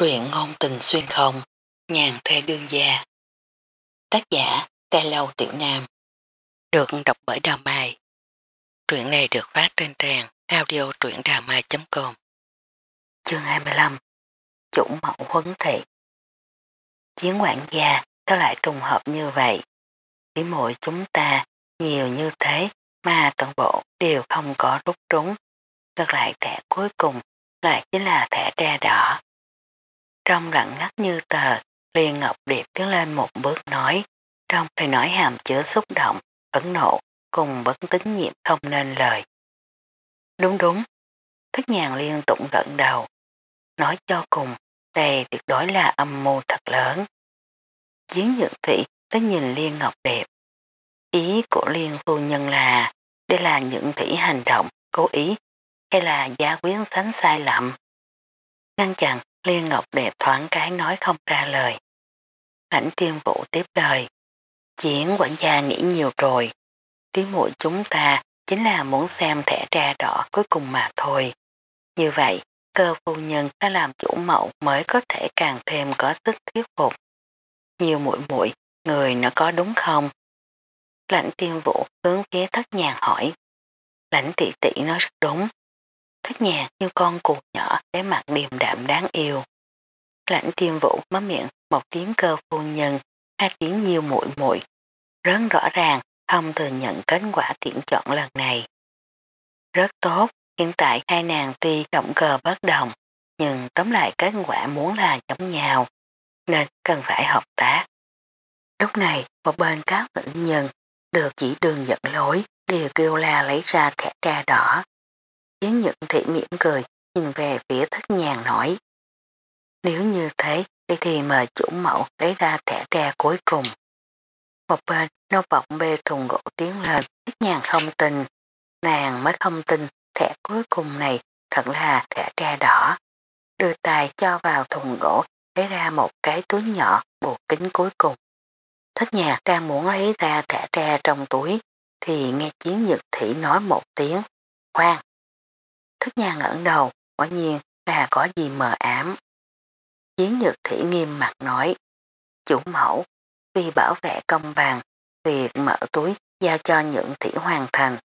Truyện ngôn tình xuyên không, nhàn thê đương gia. Tác giả, Tê Lâu Tiểu Nam. Được đọc bởi Đào Mai. Truyện này được phát trên trang audio truyệnđàmai.com Chương 25 Chủ mẫu huấn thị Chiến quản gia có lại trùng hợp như vậy. Tí muội chúng ta nhiều như thế mà toàn bộ đều không có rút trúng. Ngược lại thẻ cuối cùng lại chính là thẻ tre đỏ. Trong lặng ngắt như tờ, liền Ngọc Điệp tiến lên một bước nói, trong lời nói hàm chứa xúc động, ẩn nộ, cùng bất tín nhiệm không nên lời. Đúng đúng, thức nhàn liên tụng gận đầu. Nói cho cùng, đây tuyệt đối là âm mưu thật lớn. Chiến nhượng thủy đã nhìn Liên Ngọc Đẹp. Ý của Liên phu nhân là đây là những thủy hành động cố ý hay là giá quyến sánh sai lầm. Ngăn chặn Liên Ngọc đẹp thoáng cái nói không ra lời. Lãnh tiên vũ tiếp lời. Chiến quản gia nghĩ nhiều rồi. Tiếng mũi chúng ta chính là muốn xem thẻ ra đỏ cuối cùng mà thôi. Như vậy, cơ phu nhân đã làm chủ mẫu mới có thể càng thêm có sức thuyết phục. Nhiều mũi mũi người nó có đúng không? Lãnh tiên vũ hướng phía thất nhàng hỏi. Lãnh tỷ tỷ nói rất đúng. Thất nhàng như con cuột nhỏ cái mặt điềm đạm đáng yêu. Lãnh tiêm vũ mất miệng một tiếng cơ phu nhân, hai tiếng nhiều muội muội Rất rõ ràng không thừa nhận kết quả tiện chọn lần này. Rất tốt, hiện tại hai nàng tuy động cờ bất đồng, nhưng tóm lại kết quả muốn là giống nhau, nên cần phải hợp tác. Lúc này, một bên các nữ nhân được chỉ đường dẫn lối đều kêu la lấy ra thẻ tra đỏ. Chiến nhật thị mỉm cười nhìn về phía thất nhàng nói nếu như thế thì, thì mời chủ mẫu lấy ra thẻ tre cuối cùng. Một bên nô vọng bê thùng gỗ tiến lên thất nhàng không tin. Nàng mới không tin thẻ cuối cùng này thật là thẻ tre đỏ. Đưa tài cho vào thùng gỗ lấy ra một cái túi nhỏ buộc kính cuối cùng. Thất nhạc đang muốn lấy ra thẻ tre trong túi thì nghe chiến nhật thị nói một tiếng khoan. Thất nhà ngẩn đầu quả nhiên là có gì mờ ám. Chiến nhược thủy nghiêm mặt nói, chủ mẫu, vì bảo vệ công bằng, việc mở túi giao cho những thủy hoàn thành.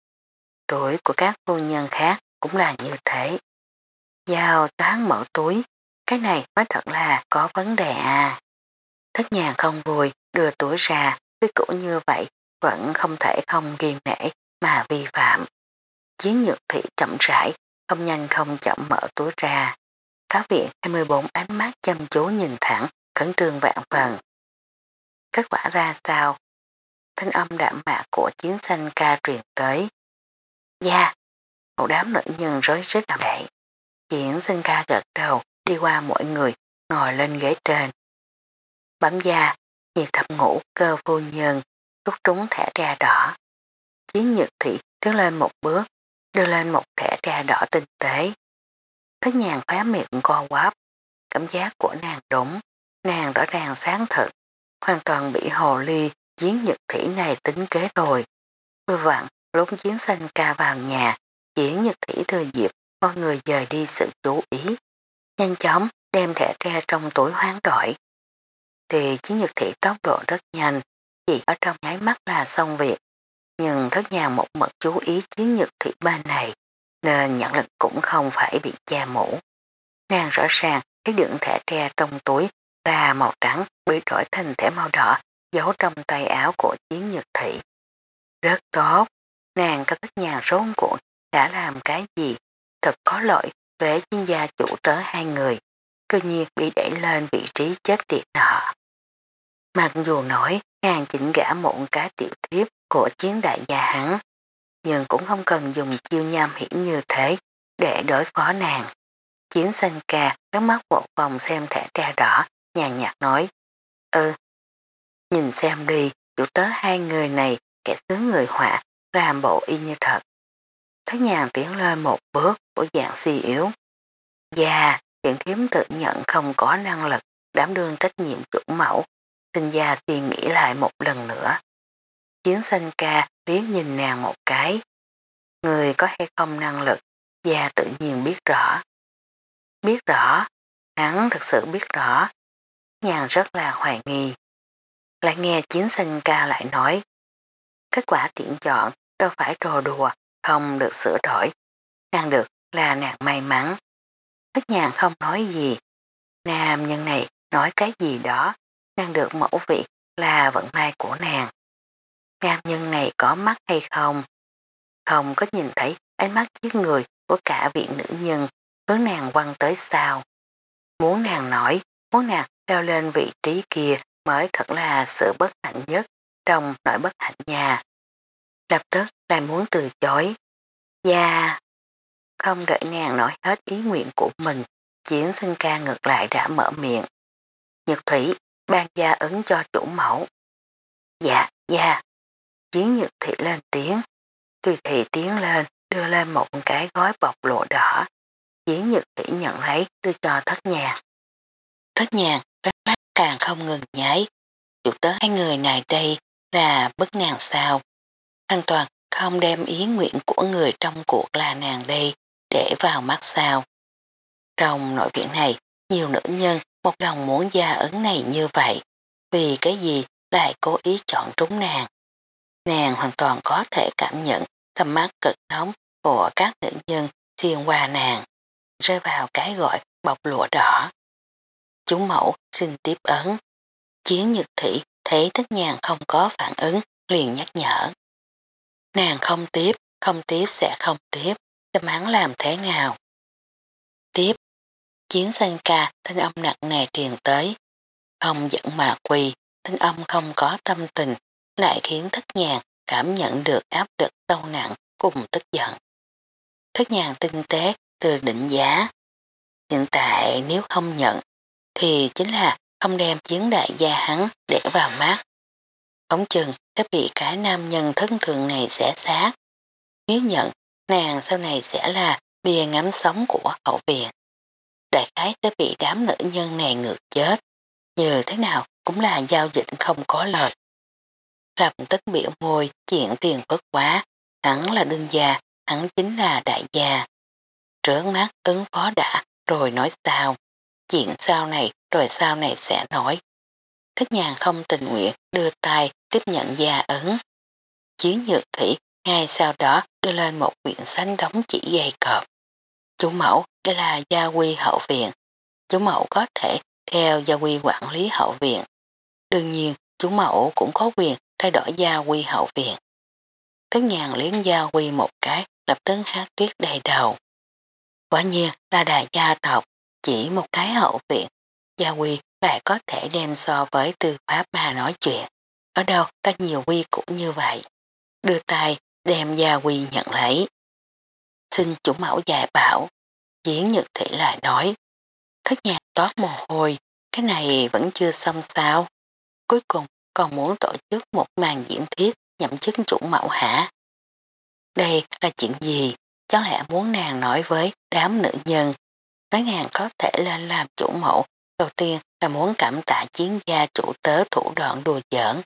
Tuổi của các phu nhân khác cũng là như thế. Giao toán mở túi, cái này mới thật là có vấn đề à. Thất nhà không vui, đưa túi ra, với cũ như vậy vẫn không thể không ghi nể mà vi phạm. Chiến nhược thị chậm rãi, không nhanh không chậm mở túi ra. Các viện 24 ánh mắt chăm chú nhìn thẳng, khẩn trương vạn phần. Kết quả ra sao? Thanh âm đạm mạc của chiến sanh ca truyền tới. Dạ, một đám nữ nhân rối rít làm đậy. Chiến sinh ca gật đầu, đi qua mọi người, ngồi lên ghế trên. Bấm da, nhiệt thập ngủ cơ vô nhân, rút trúng thẻ ra đỏ. Chiến nhật thị tiến lên một bước, đưa lên một thẻ trà đỏ tinh tế. Thất nhàng phá miệng co quáp. Cảm giác của nàng đúng, nàng rõ ràng sáng thật, hoàn toàn bị hồ ly chiến nhật thủy này tính kế rồi. Vừa vặn, lúc chiến sanh ca vào nhà, chiến nhật thủy thừa dịp, mọi người dời đi sự chú ý. Nhanh chóng đem thẻ tre trong túi hoán đổi. Thì chiến nhật thủy tốc độ rất nhanh, chỉ ở trong nháy mắt là xong việc. Nhưng thất nhà một mật chú ý chiến nhật thủy bên này, nên nhận lực cũng không phải bị cha mũ. Nàng rõ ràng cái đựng thẻ tre trong túi là màu trắng bị đổi thành thẻ màu đỏ giấu trong tay áo của chiến nhật thị. Rất tốt, nàng có thất nhà rốn cuộn đã làm cái gì, thật có lỗi với chuyên gia chủ tớ hai người, cơ nhiên bị đẩy lên vị trí chết tiệt nọ. Mặc dù nói nàng chỉnh gã mụn cái tiểu thiếp của chiến đại gia hắn, nhưng cũng không cần dùng chiêu nham hiểm như thế để đối phó nàng. Chiến sanh ca nước mắt một vòng xem thẻ tra đỏ, nhàn nhạt nói, Ừ, nhìn xem đi, chủ tớ hai người này kẻ sướng người họa, làm bộ y như thật. Thấy nhàn tiến lên một bước, bộ dạng suy yếu. Dạ, tiện thiếm tự nhận không có năng lực đảm đương trách nhiệm chủ mẫu, xin gia suy nghĩ lại một lần nữa. Chiến sanh ca liếc nhìn nàng một cái, Người có hay không năng lực, già tự nhiên biết rõ. Biết rõ, hắn thực sự biết rõ. Nhàn rất là hoài nghi. Lại nghe chiến sinh ca lại nói. Kết quả tiện chọn đâu phải trò đùa, không được sửa đổi. Nàng được là nàng may mắn. Tất nhàn không nói gì. Nam nhân này nói cái gì đó, nàng được mẫu vị là vận may của nàng. Nam nhân này có mắt hay không? Không có nhìn thấy ánh mắt giết người của cả viện nữ nhân hướng nàng quăng tới sao. Muốn nàng nói, muốn nàng leo lên vị trí kia mới thật là sự bất hạnh nhất trong nỗi bất hạnh nhà. Lập tức lại muốn từ chối. Dạ, không đợi nàng nói hết ý nguyện của mình, chiến sinh ca ngược lại đã mở miệng. Nhật Thủy ban gia ứng cho chủ mẫu. Dạ, dạ. Chiến Nhược Thị lên tiếng. Tùy Thị tiến lên đưa lên một cái gói bọc lộ đỏ. Chiến Nhược Thị nhận lấy đưa cho thất nhàng. Thất nhàng ánh mắt càng không ngừng nháy. Chủ tớ hai người này đây là bức nàng sao. Hoàn toàn không đem ý nguyện của người trong cuộc là nàng đây để vào mắt sao. Trong nội viện này, nhiều nữ nhân một lòng muốn gia ấn này như vậy, vì cái gì lại cố ý chọn trúng nàng. Nàng hoàn toàn có thể cảm nhận tầm mắt cực nóng của các nữ nhân xuyên qua nàng, rơi vào cái gọi bọc lụa đỏ. chú mẫu xin tiếp ấn. Chiến nhật thị thấy thất nhàng không có phản ứng liền nhắc nhở. Nàng không tiếp, không tiếp sẽ không tiếp, tâm hắn làm thế nào? Tiếp, chiến sân ca thanh âm nặng nề truyền tới. Không giận mà quỳ, thanh âm không có tâm tình, lại khiến thất nhàng cảm nhận được áp lực sâu nặng cùng tức giận. Thất nhàng tinh tế từ định giá. Hiện tại nếu không nhận, thì chính là không đem chiến đại gia hắn để vào mắt. Ống chừng đã bị cái nam nhân thân thường này sẽ sát. Nếu nhận, nàng sau này sẽ là bia ngắm sống của hậu viện. Đại khái đã bị đám nữ nhân này ngược chết. Như thế nào cũng là giao dịch không có lời. Lập tức biểu môi chuyện tiền phức quá, hắn là đương gia, hắn chính là đại gia. Trước mắt ứng phó đã, rồi nói sao. Chuyện sau này, rồi sau này sẽ nói. thích nhàng không tình nguyện đưa tay tiếp nhận gia ấn. Chiến nhược thủy ngay sau đó đưa lên một quyển sách đóng chỉ dày cọp. Chủ mẫu đây là gia quy hậu viện. Chủ mẫu có thể theo gia quy quản lý hậu viện. Đương nhiên, chủ mẫu cũng có quyền thay đổi gia quy hậu viện. Thức nhàn liến gia quy một cái, lập tức hát tuyết đầy đầu. Quả nhiên là đại gia tộc, chỉ một cái hậu viện, gia quy lại có thể đem so với tư pháp mà nói chuyện. Ở đâu rất nhiều quy cũng như vậy. Đưa tay đem gia quy nhận lấy. Xin chủ mẫu dạy bảo. Diễn nhật thị lại nói. Thất nhạc toát mồ hôi. Cái này vẫn chưa xong sao. Cuối cùng còn muốn tổ chức một màn diễn thiết nhậm chức chủ mẫu hả. Đây là chuyện gì? Cháu lẽ muốn nàng nói với đám nữ nhân. Nói nàng có thể lên làm chủ mẫu. Đầu tiên là muốn cảm tạ chiến gia chủ tớ thủ đoạn đùa giỡn.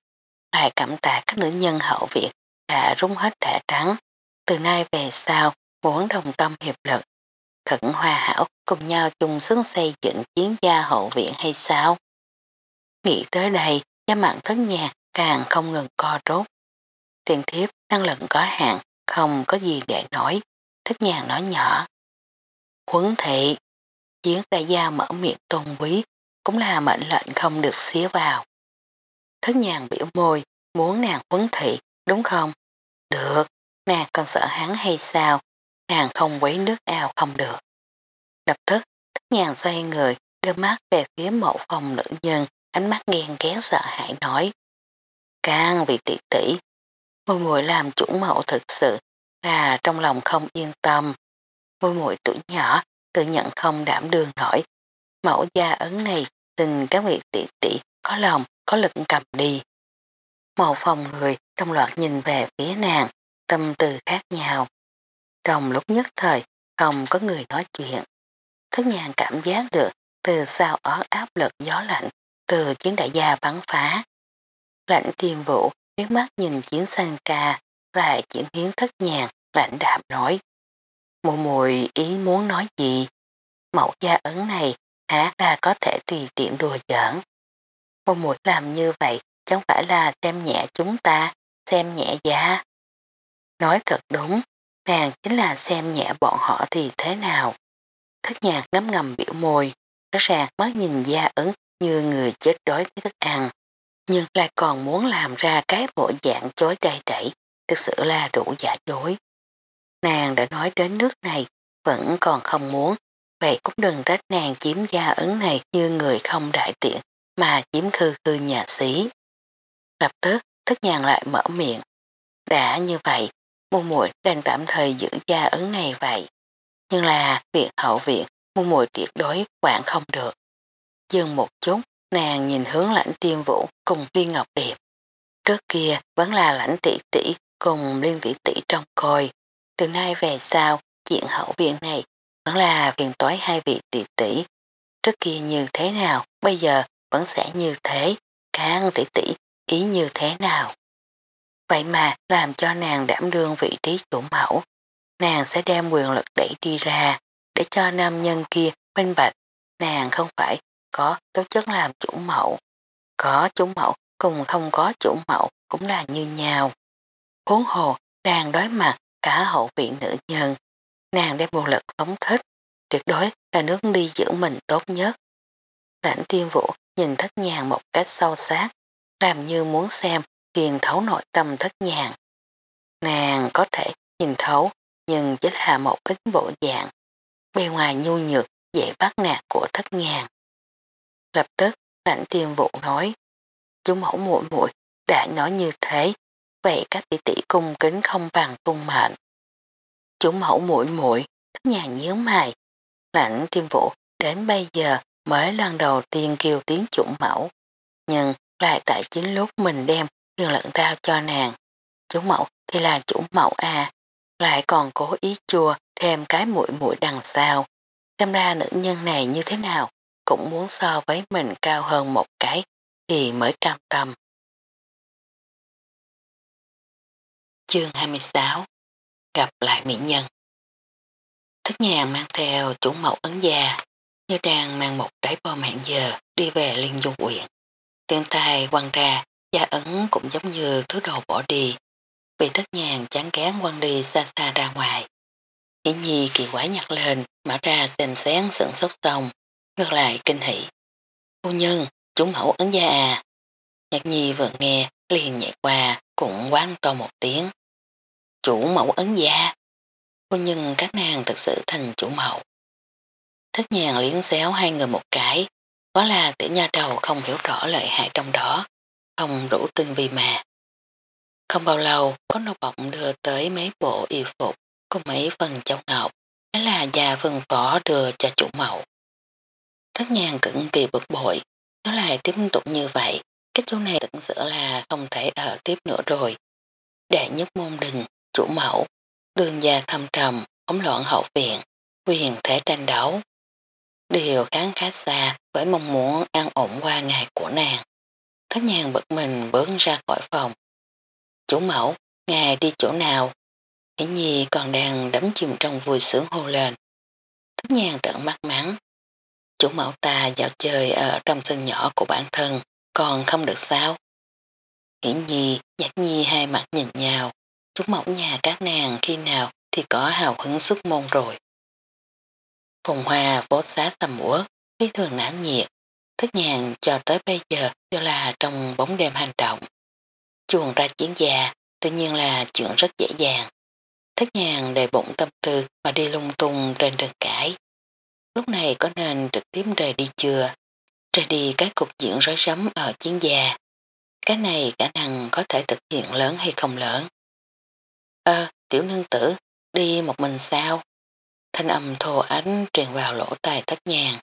Lại cảm tạ các nữ nhân hậu viện đã rung hết thẻ trắng. Từ nay về sau, muốn đồng tâm hiệp lực. Thận hòa hảo cùng nhau chung sức xây dựng chiến gia hậu viện hay sao? Nghĩ tới đây, da mặn thất nhạc càng không ngừng co rốt. Tiền thiếp năng lực có hạn, không có gì để nói. Thất nhàng nói nhỏ. Huấn thị, chiến đại gia mở miệng tôn quý, cũng là mệnh lệnh không được xía vào. Thất nhàng biểu môi, muốn nàng huấn thị, đúng không? Được, nàng còn sợ hắn hay sao? Nàng không quấy nước ao không được. Lập tức, thất nhàng xoay người, đưa mắt về phía mẫu phòng nữ nhân, ánh mắt ghen ghét sợ hãi nói. Càng vì tỷ tỷ, môi mùi làm chủ mẫu thực sự là trong lòng không yên tâm. Môi mùi tuổi nhỏ, tự nhận không đảm đương nổi. Mẫu gia ấn này tình các vị tỷ tỷ có lòng, có lực cầm đi. Một phòng người trong loạt nhìn về phía nàng, tâm tư khác nhau. Trong lúc nhất thời, không có người nói chuyện. Thức nhàn cảm giác được từ sao ở áp lực gió lạnh từ chiến đại gia bắn phá. Lạnh tiêm vũ liếc mắt nhìn chiến sang ca lại chuyển hiến thất nhàn lạnh đạm nói. Mùi mùi ý muốn nói gì? Mẫu gia ấn này há là có thể tùy tiện đùa giỡn. Mùi mùi làm như vậy chẳng phải là xem nhẹ chúng ta, xem nhẹ giá. Nói thật đúng, nàng chính là xem nhẹ bọn họ thì thế nào. Thất nhạc ngấm ngầm biểu môi, rõ ràng mắt nhìn gia ứng như người chết đói với thức ăn, nhưng lại còn muốn làm ra cái bộ dạng chối đầy đẩy, thực sự là đủ giả dối. Nàng đã nói đến nước này, vẫn còn không muốn, vậy cũng đừng trách nàng chiếm gia ứng này như người không đại tiện, mà chiếm khư khư nhà sĩ. Lập tức, thức nhàn lại mở miệng. Đã như vậy, mua muội đang tạm thời giữ gia ứng này vậy. Nhưng là việc hậu viện, mua muội tuyệt đối quản không được. Dừng một chút, nàng nhìn hướng lãnh tiêm vũ cùng viên ngọc điệp. Trước kia vẫn là lãnh tỷ tỷ cùng liên tỷ tỷ trong coi. Từ nay về sau, chuyện hậu viện này vẫn là viện tối hai vị tỷ tỷ. Trước kia như thế nào, bây giờ vẫn sẽ như thế, càng tỷ tỷ ý như thế nào. Vậy mà làm cho nàng đảm đương vị trí chủ mẫu, nàng sẽ đem quyền lực đẩy đi ra, để cho nam nhân kia minh bạch, nàng không phải có tố chất làm chủ mẫu. Có chủ mẫu cùng không có chủ mẫu cũng là như nhau. Huống hồ đang đối mặt cả hậu viện nữ nhân, nàng đem một lực phóng thích, tuyệt đối là nước đi giữ mình tốt nhất. Lãnh tiên vũ nhìn thất nhàng một cách sâu sát, làm như muốn xem kiền thấu nội tâm thất nhàng. Nàng có thể nhìn thấu, nhưng chỉ là một ít bộ dạng, bề ngoài nhu nhược, dễ bắt nạt của thất nhàng. Lập tức, lãnh tiền vụ nói, chú mẫu muội muội đã nói như thế, vậy các tỷ tỷ cung kính không bằng cung mệnh. Chú mẫu muội muội thất nhà nhíu mày, lãnh tiêm vụ đến bây giờ mới lần đầu tiên kêu tiếng chủ mẫu, nhưng lại tại chính lúc mình đem quyền lận rao cho nàng. Chủ mẫu thì là chủ mẫu à, lại còn cố ý chua thêm cái mũi mũi đằng sau. Xem ra nữ nhân này như thế nào, cũng muốn so với mình cao hơn một cái thì mới cam tâm. Chương 26 Gặp lại mỹ nhân Thích nhà mang theo chủ mẫu ấn già, như đang mang một trái bom hẹn giờ đi về Liên Dung quyện. tiên tài quăng ra, gia ấn cũng giống như thứ đồ bỏ đi, bị thất nhàng chán gán quăng đi xa xa ra ngoài. chỉ nhi kỳ quái nhặt lên, mở ra xem xén sửng sốt xong, ngược lại kinh hỷ. Phu nhân, chú mẫu ấn gia à. Nhạc nhi vừa nghe, liền nhảy qua, cũng quán to một tiếng. Chủ mẫu ấn gia. Phu nhân các nàng thực sự thành chủ mẫu. Thất nhàng liếng xéo hai người một cái, quá là tiểu nha đầu không hiểu rõ lợi hại trong đó, không đủ tinh vi mà. Không bao lâu, có nô bọng đưa tới mấy bộ y phục cùng mấy phần châu ngọc, đó là già phân phó đưa cho chủ mẫu. Thất nhàng cực kỳ bực bội, nó lại tiếp tục như vậy, cái chỗ này thật sự là không thể ở tiếp nữa rồi. Đệ nhất môn đình, chủ mẫu, đường gia thâm trầm, ống loạn hậu viện, quyền thể tranh đấu. Điều kháng khá xa với mong muốn an ổn qua ngày của nàng. Thất nhàng bật mình bước ra khỏi phòng. Chủ mẫu, ngài đi chỗ nào? Hỷ nhi còn đang đắm chìm trong vui sướng hô lên. Thất nhàng trợn mắt mắng. Chủ mẫu ta dạo chơi ở trong sân nhỏ của bản thân, còn không được sao? Hỷ nhi, nhạc nhi hai mặt nhìn nhau. Chủ mẫu nhà các nàng khi nào thì có hào hứng xuất môn rồi. Phùng hoa phố xá tầm úa, phi thường náo nhiệt. thức nhàn cho tới bây giờ đều là trong bóng đêm hành động. Chuồng ra chiến gia tự nhiên là chuyện rất dễ dàng. thức nhàn đầy bụng tâm tư mà đi lung tung trên đường cải. Lúc này có nên trực tiếp rời đi chưa? Rời đi cái cục diện rối rắm ở chiến gia. Cái này khả năng có thể thực hiện lớn hay không lớn. Ơ, tiểu nương tử, đi một mình sao? Thanh âm thô ánh truyền vào lỗ tai thất nhàng.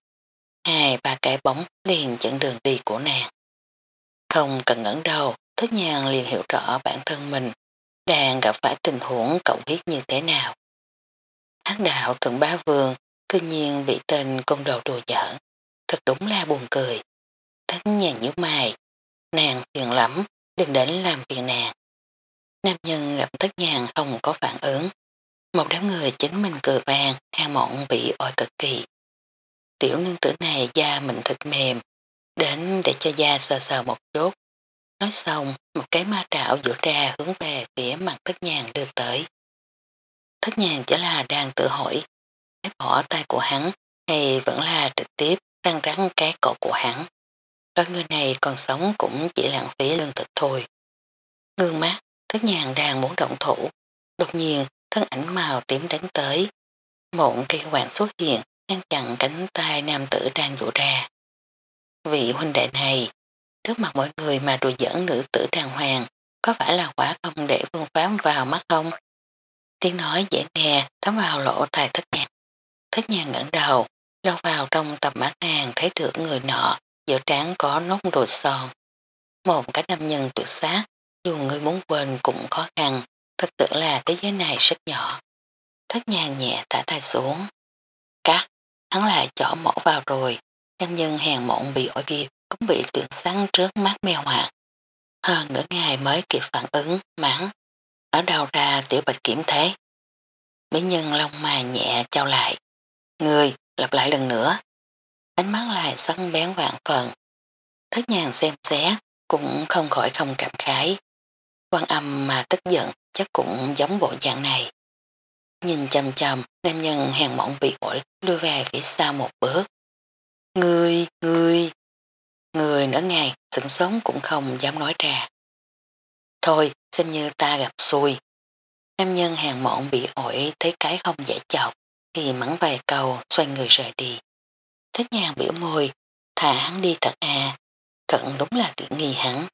Hai ba cái bóng liền chặn đường đi của nàng. Không cần ngẩn đầu, thất nhàng liền hiểu rõ bản thân mình đang gặp phải tình huống cộng huyết như thế nào. Hán đạo thượng bá vương cư nhiên bị tên công đồ đùa giỡn, thật đúng là buồn cười. Thất nhà nhíu mày, nàng phiền lắm, đừng đến làm phiền nàng. Nam nhân gặp thất nhàng không có phản ứng, một đám người chính mình cười vàng, hang mộng bị oi cực kỳ. tiểu nương tử này da mình thịt mềm, đến để cho da sờ sờ một chút. Nói xong, một cái ma trảo dỗ ra hướng về phía mặt thất nhàng đưa tới. Thất nhàng chỉ là đang tự hỏi, ép bỏ tay của hắn hay vẫn là trực tiếp răng rắn cái cổ của hắn. Đôi người này còn sống cũng chỉ lãng phí lương thực thôi. Ngương mắt, thức nhàng đang muốn động thủ. Đột nhiên, thân ảnh màu tím đánh tới. Một cây quạng xuất hiện, ngăn chặn cánh tay nam tử đang dụ ra. Vị huynh đệ này, trước mặt mọi người mà đùa giỡn nữ tử đàng hoàng, có phải là quả không để phương pháp vào mắt không? Tiếng nói dễ nghe, thấm vào lỗ tài thất nhàng. Thất nhàng ngẩng đầu, lao vào trong tầm mắt nàng thấy được người nọ, giữa trán có nốt đồ son. Một cái nam nhân tuyệt xác, dù người muốn quên cũng khó khăn, thật tưởng là thế giới này rất nhỏ. Thất nhàng nhẹ thả tay xuống. Cắt, hắn lại chỏ mổ vào rồi, nam nhân hèn mộn bị ổi kia cũng bị tuyệt sáng trước mắt mê hoạt. Hơn nửa ngày mới kịp phản ứng, mắng. Ở đầu ra tiểu bạch kiểm thế? Mỹ nhân lông mà nhẹ trao lại. Người, lặp lại lần nữa. Ánh mắt lại sắc bén vạn phần. Thất nhàng xem xét, cũng không khỏi không cảm khái. Quan âm mà tức giận chắc cũng giống bộ dạng này. Nhìn chầm chầm, nam nhân hàng mỏng bị ổi đưa về phía sau một bước. Người, người, người nửa ngày, sửng sống cũng không dám nói ra. Thôi, xem như ta gặp xui. Nam nhân hàng mọn bị ổi thấy cái không dễ chọc, thì mắng vài câu xoay người rời đi. Thích nhàng biểu môi, thả hắn đi thật à, thật đúng là tiện nghi hắn.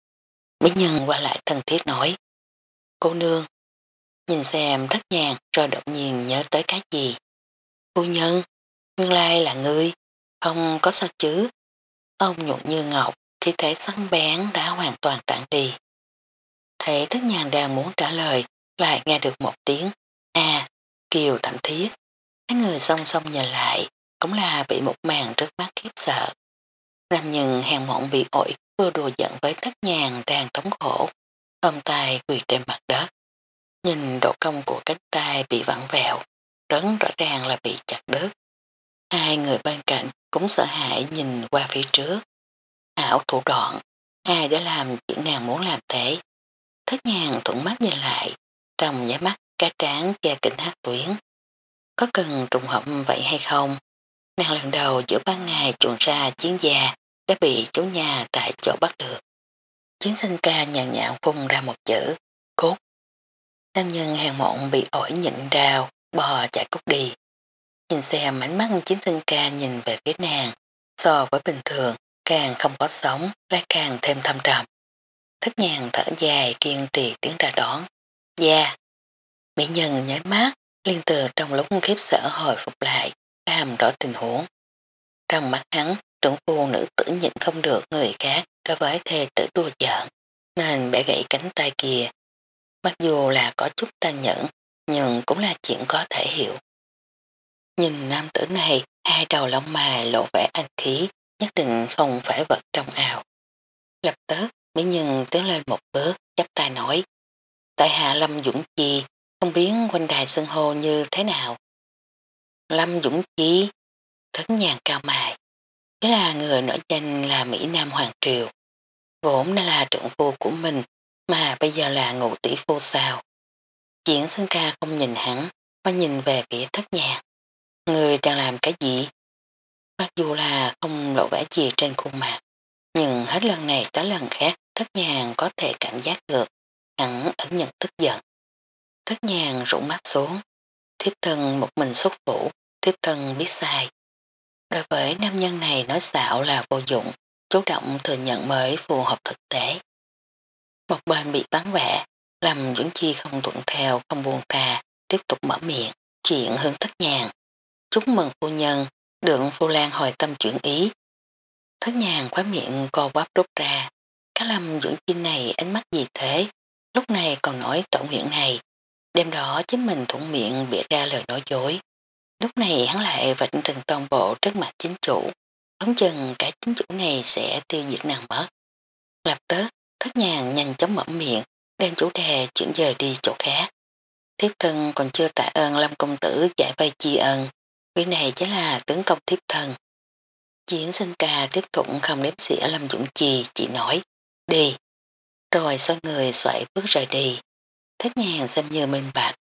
Bí nhân qua lại thân thiết nói, cô nương, nhìn xem thất nhàng rồi đột nhiên nhớ tới cái gì. Cô nhân, nguyên lai là ngươi, không có sao chứ. Ông nhuộn như ngọc, khi thể săn bén đã hoàn toàn tản đi. Thấy thất nhàng đang muốn trả lời, lại nghe được một tiếng, a kiều thậm thiết. Hai người song song nhìn lại, cũng là bị một màn trước mắt khiếp sợ. Nam nhân hàng mộng bị ổi vừa đùa giận với thất nhàng đang thống khổ, ôm tay quỳ trên mặt đất. Nhìn độ công của cánh tay bị vặn vẹo, rất rõ ràng là bị chặt đứt. Hai người bên cạnh cũng sợ hãi nhìn qua phía trước. Ảo thủ đoạn, ai đã làm chuyện nàng muốn làm thế. Thất nhàng thuận mắt nhìn lại, trong nhá mắt cá tráng che kinh hát tuyến. Có cần trùng hợp vậy hay không? Nàng lần đầu giữa ban ngày chuồn ra chiến gia đã bị chủ nhà tại chỗ bắt được. Chiến sinh ca nhàn nhạo phun ra một chữ, cốt. Nam nhân hàng mộng bị ổi nhịn đào, bò chạy cút đi. Nhìn xem ánh mắt chiến sinh ca nhìn về phía nàng, so với bình thường, càng không có sống, lại càng thêm thâm trầm. Thất nhàng thở dài kiên trì tiếng ra đón. Gia. Mỹ nhân nháy mắt, liên từ trong lúc khiếp sợ hồi phục lại, làm rõ tình huống. Trong mắt hắn, trưởng phu nữ tử nhịn không được người khác đối với thê tử đua giỡn, nên bẻ gãy cánh tay kia. Mặc dù là có chút tàn nhẫn, nhưng cũng là chuyện có thể hiểu. Nhìn nam tử này, hai đầu lông mày lộ vẻ anh khí, nhất định không phải vật trong ảo. Lập tức, mỹ nhân tiến lên một bước, chắp tay nói. Tại hạ Lâm Dũng Chi, không biết quanh đài xưng hô như thế nào. Lâm Dũng Chí, thấn nhàn cao mài. Đó là người nổi danh là Mỹ Nam Hoàng Triều. Vốn đã là trưởng phu của mình mà bây giờ là ngụ tỷ phu sao. Diễn sân ca không nhìn hắn mà nhìn về phía thất nhạc. Người đang làm cái gì? Mặc dù là không lộ vẻ gì trên khuôn mặt, nhưng hết lần này tới lần khác thất nhàng có thể cảm giác được hắn ẩn nhận tức giận. Thất nhàng rụng mắt xuống, thiếp thân một mình xuất phủ, thiếp thân biết sai. Đối với nam nhân này nói xạo là vô dụng, chú động thừa nhận mới phù hợp thực tế. Một bên bị bắn vẽ, làm dưỡng Chi không thuận theo, không buồn tha, tiếp tục mở miệng, chuyện hướng thất nhàng. Chúc mừng phu nhân, được phu lan hồi tâm chuyển ý. Thất nhàng khóa miệng co quắp rút ra. cái lâm dưỡng Chi này ánh mắt gì thế? Lúc này còn nói tổ huyện này. Đêm đó chính mình thuận miệng bịa ra lời nói dối. Lúc này hắn lại vạch trần toàn bộ trước mặt chính chủ, Đóng chừng cả chính chủ này sẽ tiêu diệt nàng mất. Lập tức, thất nhàng nhanh chóng mở miệng, đem chủ đề chuyển dời đi chỗ khác. Thiếp thân còn chưa tạ ơn Lâm Công Tử giải vây chi ân, vì này chính là tướng công thiếp thân. Chiến sinh ca tiếp tục không đếm xỉa Lâm Dũng Chi chỉ nói, đi. Rồi xoay người xoay bước rời đi. Thất nhàng xem như minh bạch.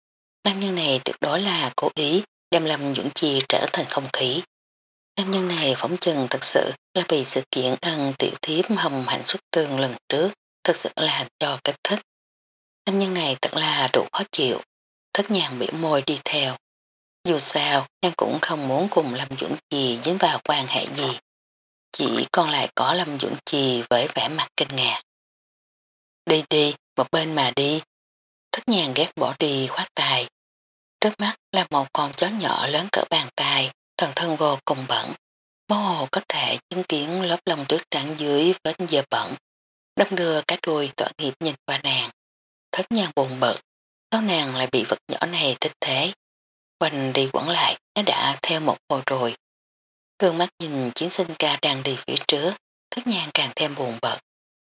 Nam nhân này tuyệt đối là cố ý đem Lâm Dũng Chi trở thành không khí. Nam nhân này phóng chừng thật sự là vì sự kiện ăn tiểu thiếp hồng hạnh xuất tương lần trước thật sự là cho kích thích. Nam nhân này thật là đủ khó chịu. Thất nhàng biểu môi đi theo. Dù sao, nàng cũng không muốn cùng Lâm Dũng Chi dính vào quan hệ gì. Chỉ còn lại có Lâm Dũng Chi với vẻ mặt kinh ngạc. Đi đi, một bên mà đi. Thất nhàng ghét bỏ đi khoát tài. Trước mắt là một con chó nhỏ lớn cỡ bàn tay, thần thân vô cùng bẩn. Mơ hồ có thể chứng kiến lớp lông tuyết trắng dưới vết dơ bẩn. Đông đưa cái đuôi tỏa nghiệp nhìn qua nàng. Thất nhàng buồn bực, sao nàng lại bị vật nhỏ này thích thế. Quanh đi quẩn lại, nó đã theo một hồi rồi. Cương mắt nhìn chiến sinh ca đang đi phía trước, thất nhàng càng thêm buồn bực.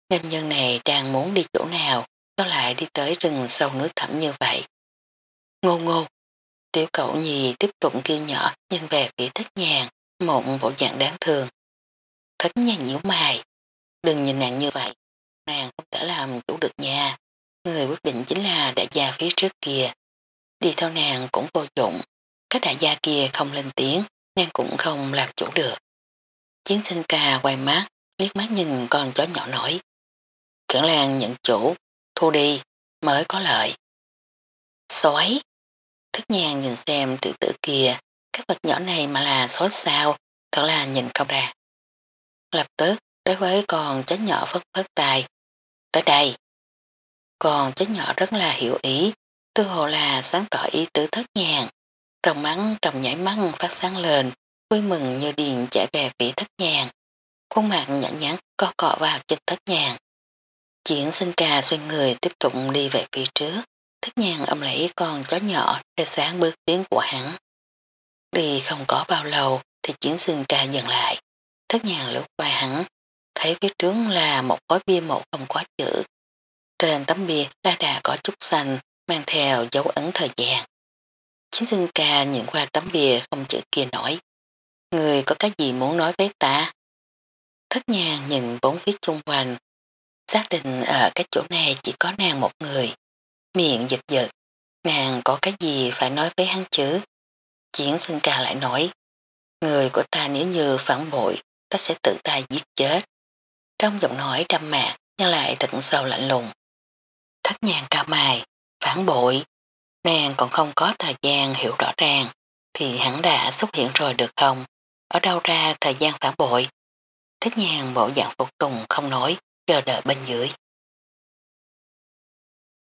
Nam nhân này đang muốn đi chỗ nào, sao lại đi tới rừng sâu nước thẳm như vậy. Ngô ngô, tiểu cậu nhì tiếp tục kêu nhỏ nhìn về phía thất nhàng, mộng bộ dạng đáng thương. Thất nhàng nhíu mày, đừng nhìn nàng như vậy, nàng không thể làm chủ được nhà Người quyết định chính là đại gia phía trước kia. Đi theo nàng cũng vô dụng, các đại gia kia không lên tiếng, nàng cũng không làm chủ được. Chiến sinh ca quay mắt, liếc mắt nhìn con chó nhỏ nổi. Cẩn lan nhận chủ, thu đi, mới có lợi. Xói! Thức nhàng nhìn xem tự tử kia, các vật nhỏ này mà là xói sao, thật là nhìn không ra. Lập tức, đối với con chó nhỏ phất phất tài. Tới đây! Còn chó nhỏ rất là hiểu ý, tư hồ là sáng tỏ ý tứ thất nhàng. Trong mắng trong nhảy mắt phát sáng lên, vui mừng như điền chạy về vị thất nhàng. Khuôn mặt nhỏ nhắn co cọ vào trên thất nhàng. Chuyện sinh ca xoay người tiếp tục đi về phía trước. Thất nhàng âm lấy con chó nhỏ theo sáng bước tiến của hắn. Đi không có bao lâu thì chiến sinh ca dừng lại. Thất nhàng lướt qua hắn, thấy phía trước là một gói bia mộ không có chữ. Trên tấm bia la đà có chút xanh mang theo dấu ấn thời gian. Chiến sinh ca nhìn qua tấm bia không chữ kia nổi. Người có cái gì muốn nói với ta? Thất nhàng nhìn bốn phía chung quanh. Xác định ở cái chỗ này chỉ có nàng một người. Miệng giật giật. Nàng có cái gì phải nói với hắn chứ? Chiến sinh ca lại nói. Người của ta nếu như phản bội, ta sẽ tự ta giết chết. Trong giọng nói đâm mạc, nhưng lại thật sâu lạnh lùng. Thất nhàng cao mài, phản bội. Nàng còn không có thời gian hiểu rõ ràng, thì hắn đã xuất hiện rồi được không? Ở đâu ra thời gian phản bội? thất nhàng bộ dạng phục tùng không nói, chờ đợi bên dưới.